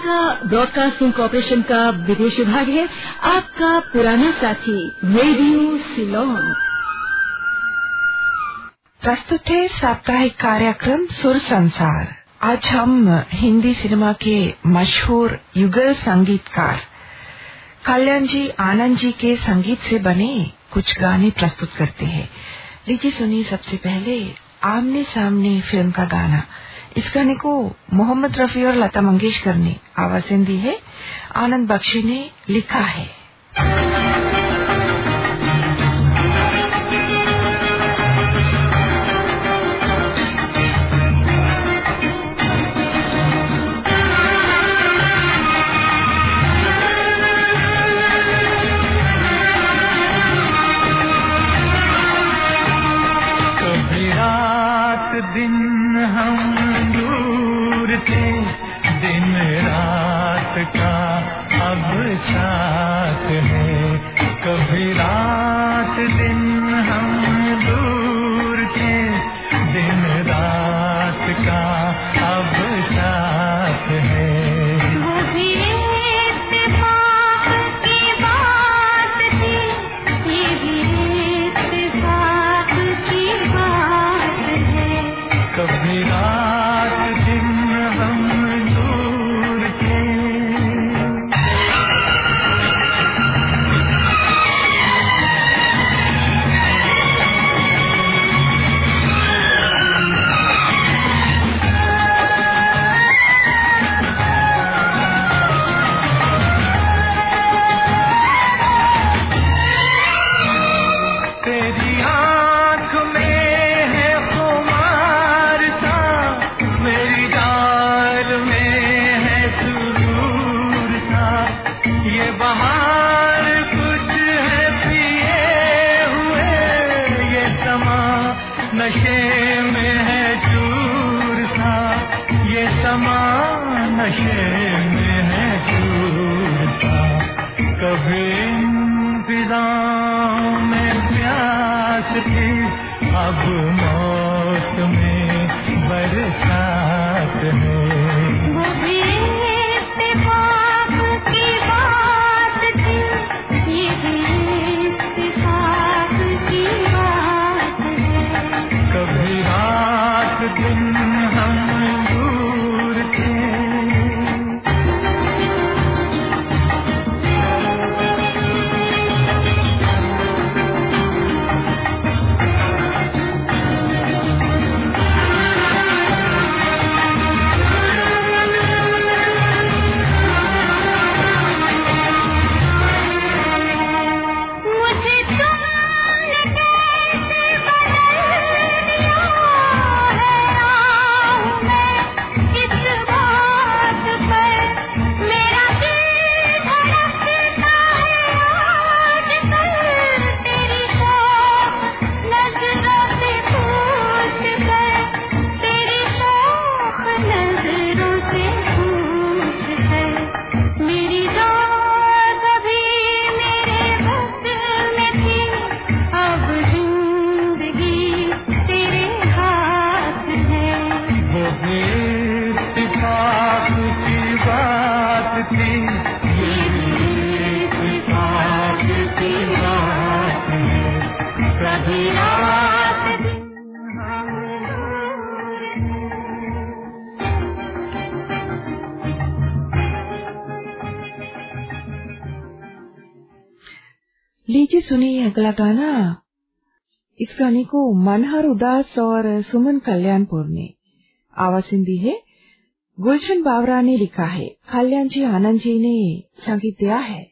Sri Lanka broadcasting corporation का विदेश विभाग है। आपका पुराना साथी, रेडियो सिलोन। प्रस्तुत है साप्ताहिक कार्यक्रम सुर संसार। आज हम हिंदी सिनेमा के मशहूर युगल संगीतकार, कल्याण जी, आनंद जी के संगीत से बने कुछ गाने प्रस्तुत करते हैं। लीजिए सुनिए सबसे पहले आमने सामने फ़िल्म का गाना। इस गाने को मोहम्मद रफी और लता मंगेशकर ने आवाज़ दी है। आनंद बख्शी ने लिखा है। सुनिए अगला गाना इस गाने को मनहर उदास और सुमन कल्याणपुर ने आवाज़ दी है गुलशन बावरा ने लिखा है कल्याण जी आनंद जी ने संगीत दिया है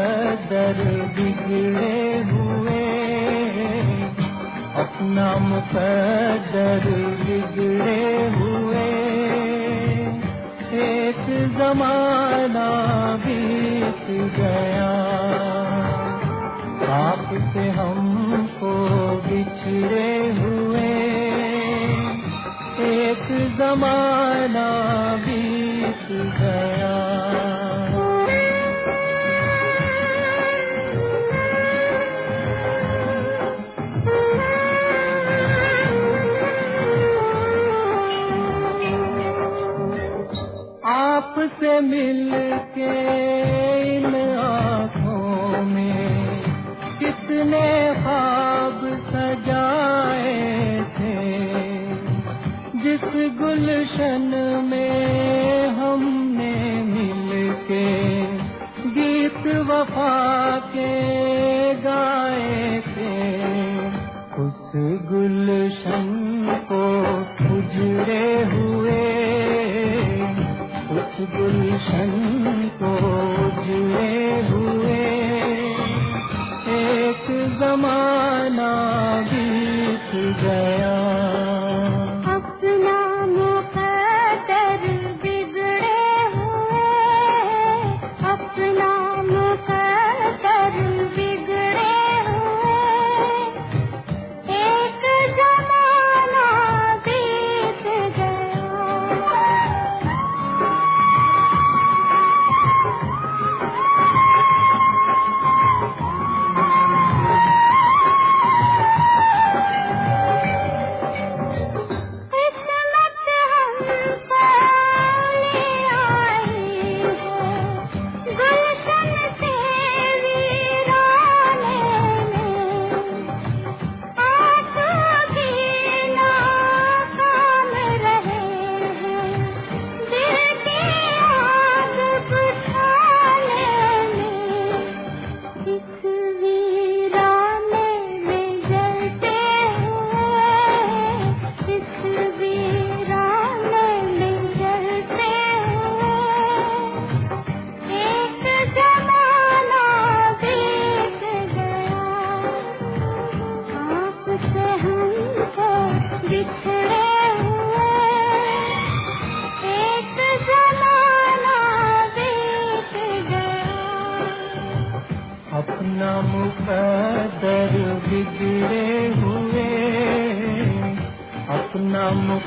मुकदर बिगड़े हुए अपना मुकदर बिगड़े हुए। एक जमाना बीत गया, आपसे हमको बिछड़े हुए। एक जमाना मिल के इन आँखों में कितने ख्वाब सजाए थे। जिस गुलशन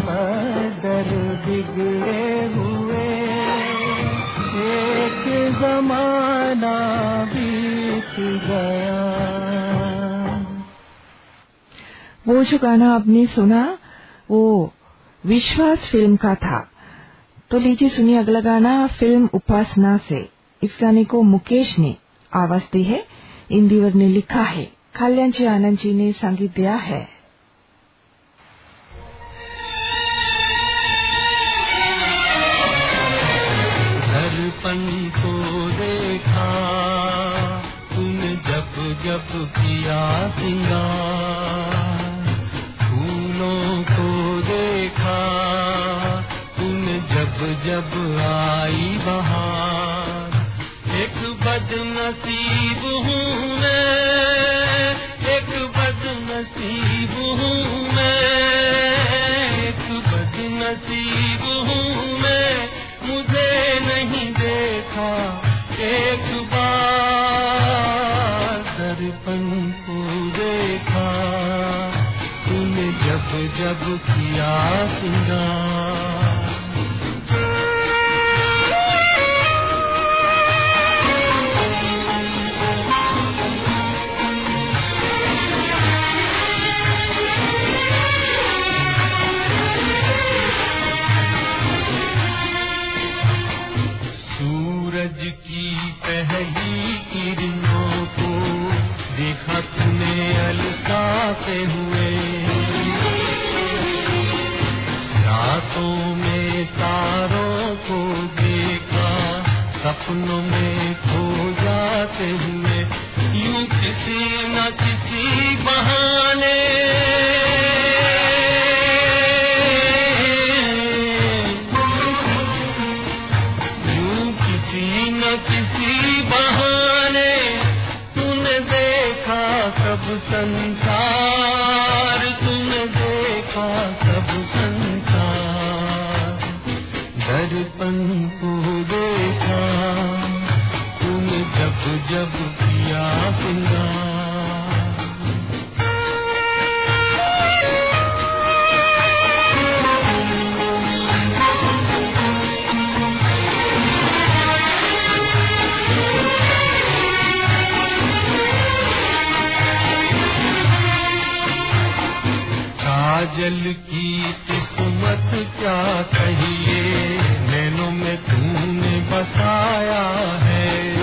मुकदर बिगड़े हुए। एक जमाना बीत गया। वो जो गाना आपने सुना, वो विश्वास फ़िल्म का था। तो लीजिए सुनिए अगला गाना, फ़िल्म उपासना से। इस गाने को मुकेश ने आवाज़ दी है, इंदिवर ने लिखा है। कल्याण जी आनंद जी ने संगीत दिया है। दर्पण को देखा। तूने जब जब किया सिंगार। फूलों को देखा। तूने जब जब आई बहार। एक बदनसीब हूँ मैं एक बदनसीब हूँ देखा एक बार दर्पण को देखा। तूने जब जब किया सिंगार सपनों में खो जाते हुए यूँ किसी न किसी बहाने काजल की किस्मत क्या कहिए? नैनों में तूने बसाया है।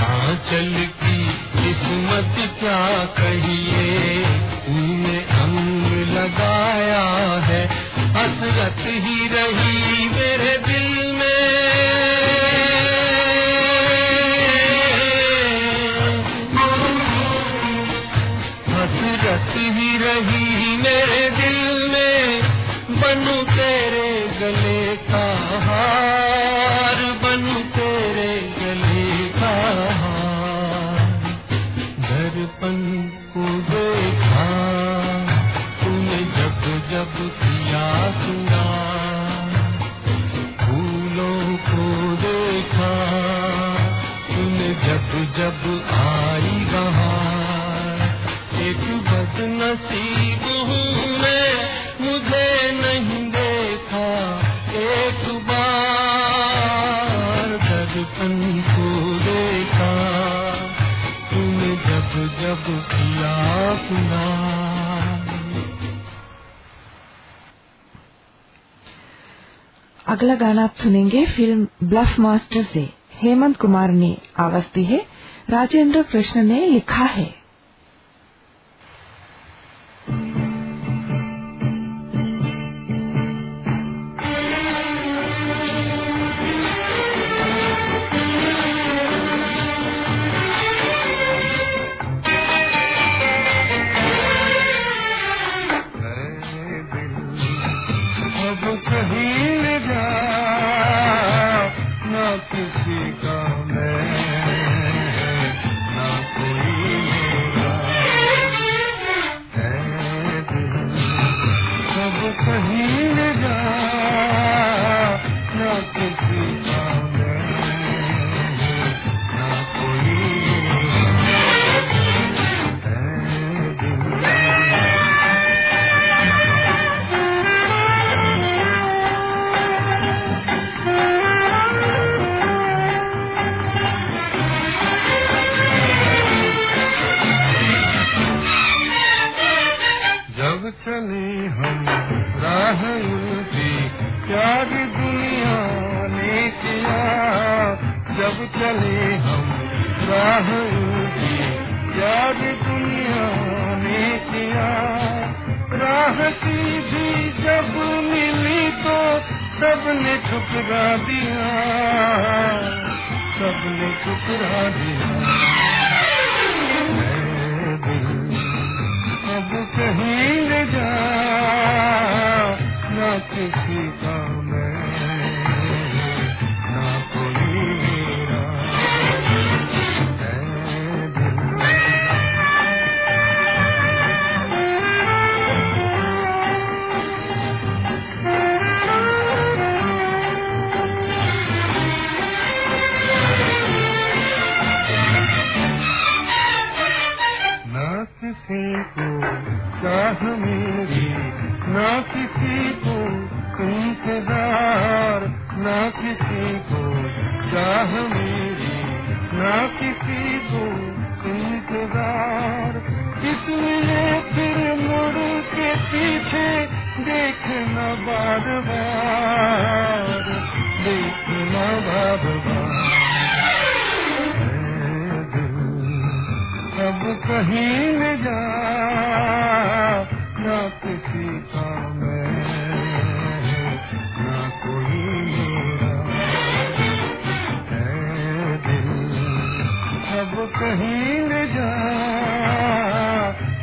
काजल की किस्मत क्या कहिए? तूने अंग लगाया है। हसरत ही रही मेरे जब जब आई बहार एक बदनसीब हूँ मैं, मुझे नहीं देखा एक बार। दर्पण को देखा तूने जब जब किया सुना। अगला गाना आप सुनेंगे, फ़िल्म ब्लफ मास्टर से। हेमंत कुमार ने आवाज़ दी है। राजेंद्र कृष्ण ने लिखा है। सीधी जब मिली तो सबने ठुकरा दिया। सबने ठुकरा दिया। अब कहीं जा, ना किसी चाह मेरी न किसी को इंतज़ार, न किसी को चाह मेरी न किसी को इंतज़ार। इसलिए फिर मुड़ के पीछे देखना बार बार, देखना बार बार। कहीं न जा, ना किसी का मैं, ना कोई है दिल, सब कहीं जा,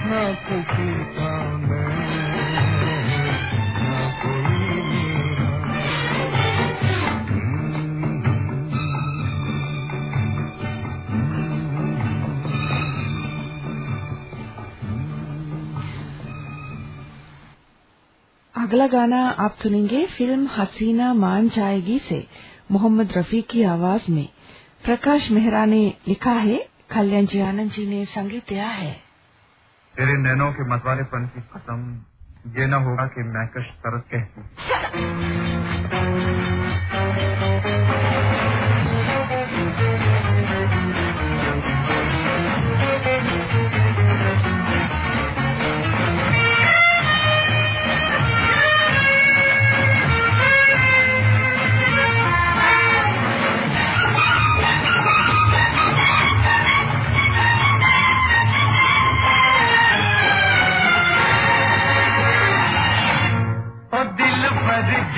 ना किसी का अगला गाना आप सुनेंगे, फ़िल्म हसीना मान जाएगी से, मोहम्मद रफी की आवाज़ में। प्रकाश मेहरा ने लिखा है, कल्याण जी आनंद जी ने संगीत दिया है। तेरे नैनों के मतवालेपन की खत्म ये न होगा कि मैं कश तरस कहती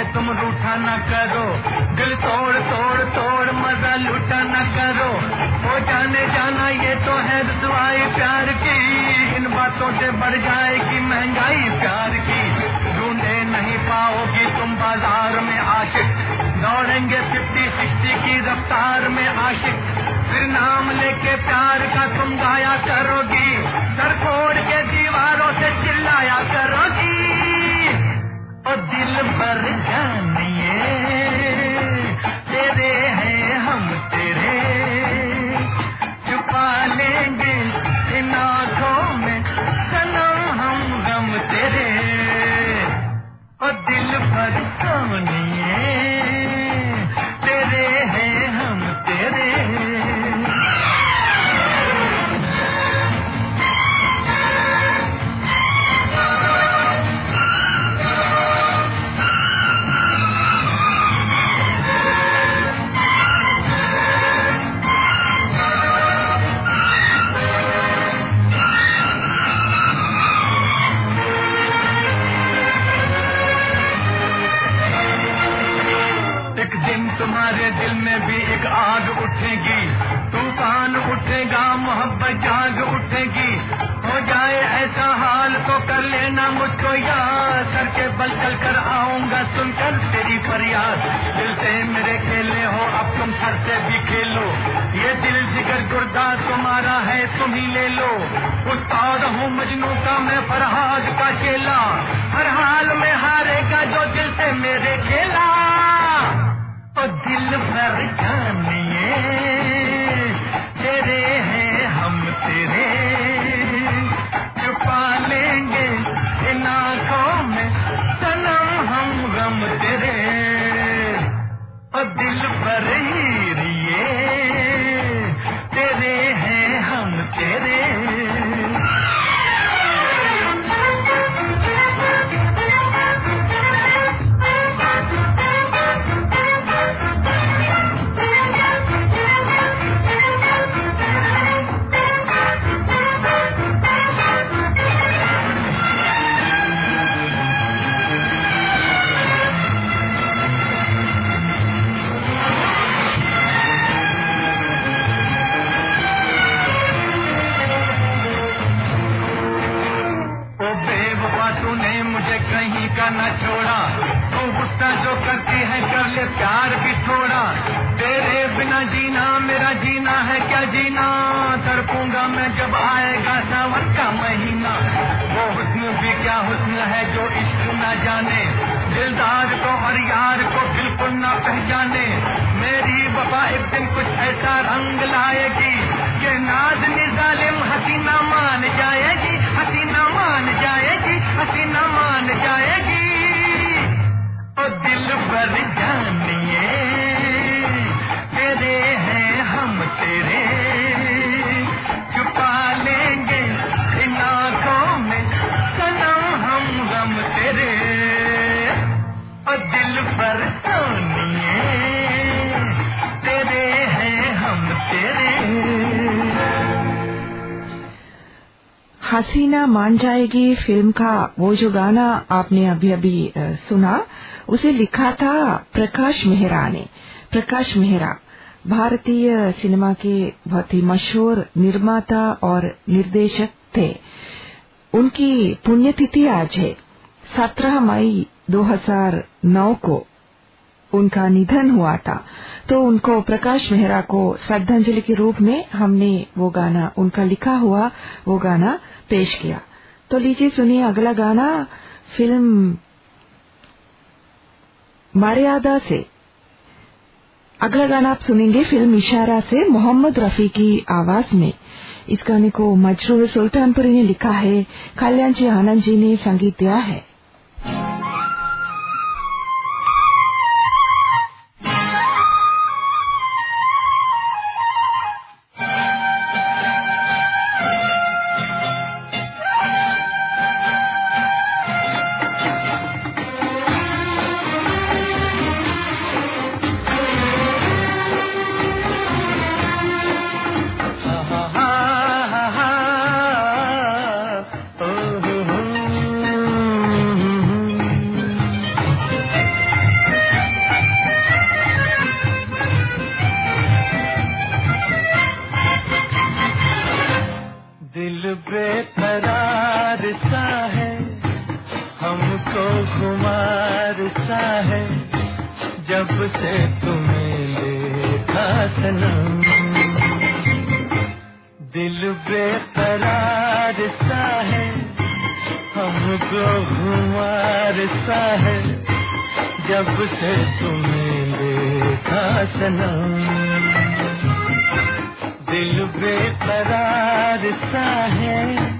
पे तुम रूठा न करो। दिल तोड़ तोड़ तोड़, मज़ा लूटा न करो। हो जाने जाना ये तो है रसवाई प्यार की। इन बातों से बढ़ जाएगी महँगाई प्यार की। ढूंढे नहीं पाओगी तुम बाज़ार में आशिक। दौड़ेंगे फिफ्टी, सिक्सटी की रफ्तार में आशिक। फिर नाम लेके प्यार का तुम गाया करोगी। सर फोड़ के दीवारों से चिल्लाया करोगी। दिल भर जानिए। भर कहीं का न छोड़ा। तू गुस्सा जो करती है कर ले प्यार भी थोड़ा। तेरे बिना जीना, मेरा जीना है क्या जीना? तड़पूँगा मैं जब आएगा सावन का महीना। वो हुस्न भी क्या हुस्न है जो इश्क न जाने? दिलदार को और यार को बिल्कुल न पहचाने। मेरी वफा एक दिन कुछ ऐसा रंग लाएगी ये नाज निजालिम हसीना मान जाएगी। हसीना मान जाएगी हसीना मान जाएगी। ओ दिल पर जानिए तेरे हैं हम तेरे। हसीना मान जाएगी फ़िल्म का, वो जो गाना आपने अभी अभी सुना, उसे लिखा था प्रकाश मेहरा ने। प्रकाश मेहरा, भारतीय सिनेमा के बहुत ही मशहूर निर्माता और निर्देशक थे। उनकी पुण्यतिथि आज है 17 मई 2009 को। उनका निधन हुआ था। तो उनको प्रकाश मेहरा को श्रद्धांजलि के रूप में हमने वो गाना, उनका लिखा हुआ वो गाना पेश किया। तो लीजिए सुनिए अगला गाना, फ़िल्म मर्यादा से। अगला गाना आप सुनेंगे फ़िल्म इशारा से मोहम्मद रफी की आवाज़ में। इस गाने को मजरूर सुल्तानपुरी ने लिखा है। कल्याण जी आनंद जी ने संगीत दिया है। जब से तुम्हें देखा सनम। दिल बेकरार सा है।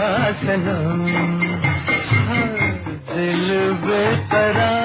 देखा सनम दिल बेकरार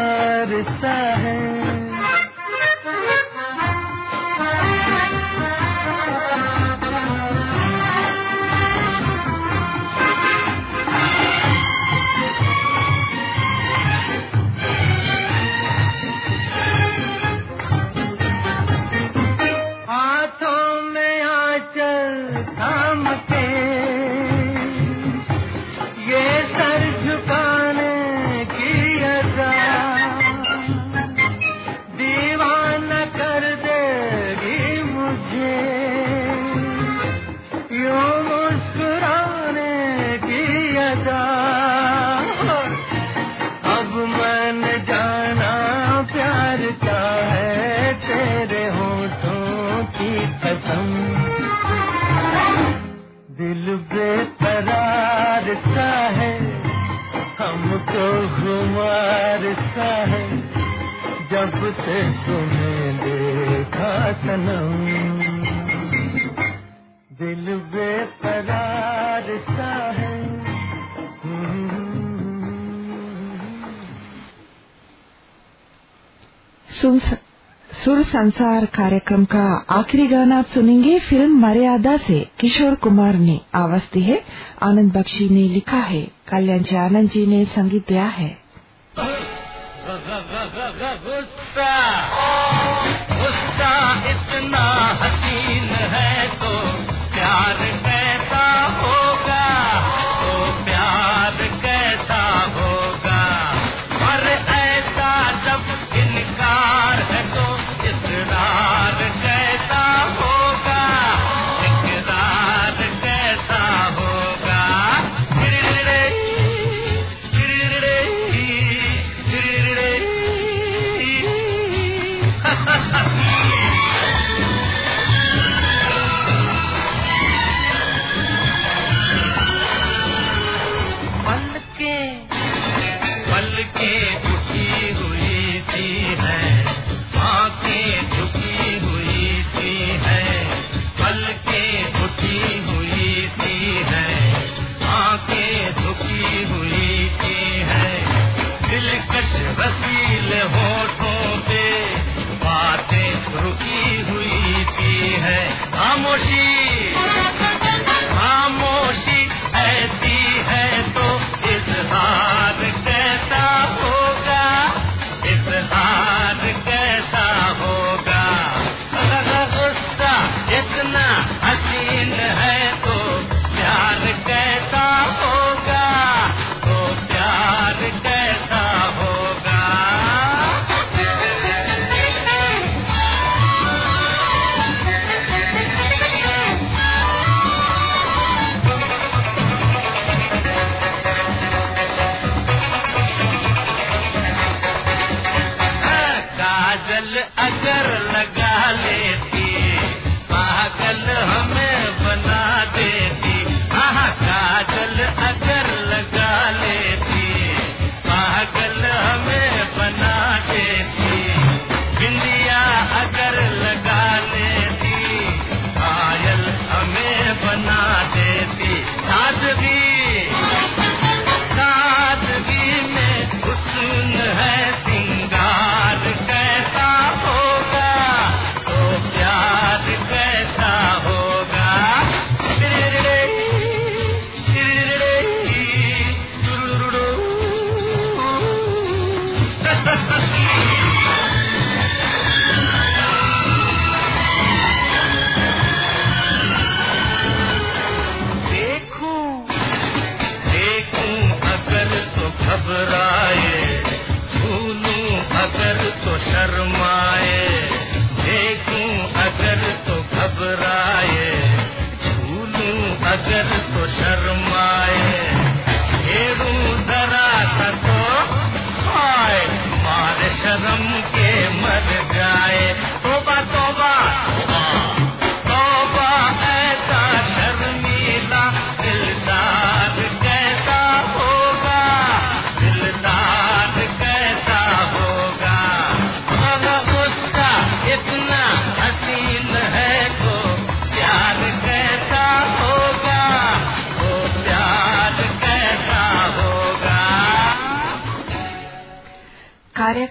वारसा है। जब से तुम्हें देखा सनम, दिल बेकरार सा है। सुर संसार कार्यक्रम का आखिरी गाना आप सुनेंगे फ़िल्म मर्यादा से किशोर कुमार ने। आवाज़ दी है, आनंद बख्शी ने लिखा है, कल्याण जी आनंद जी ने संगीत दिया है। Gusta!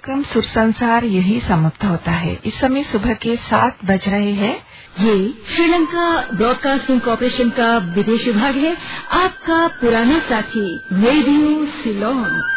कार्यक्रम सुर संसार यही समाप्त होता है। इस समय सुबह के सात बज रहे हैं। ये श्रीलंका ब्रॉडकास्टिंग कॉरपोरेशन का विदेश विभाग है। आपका पुराना साथी रेडियो सिलोंग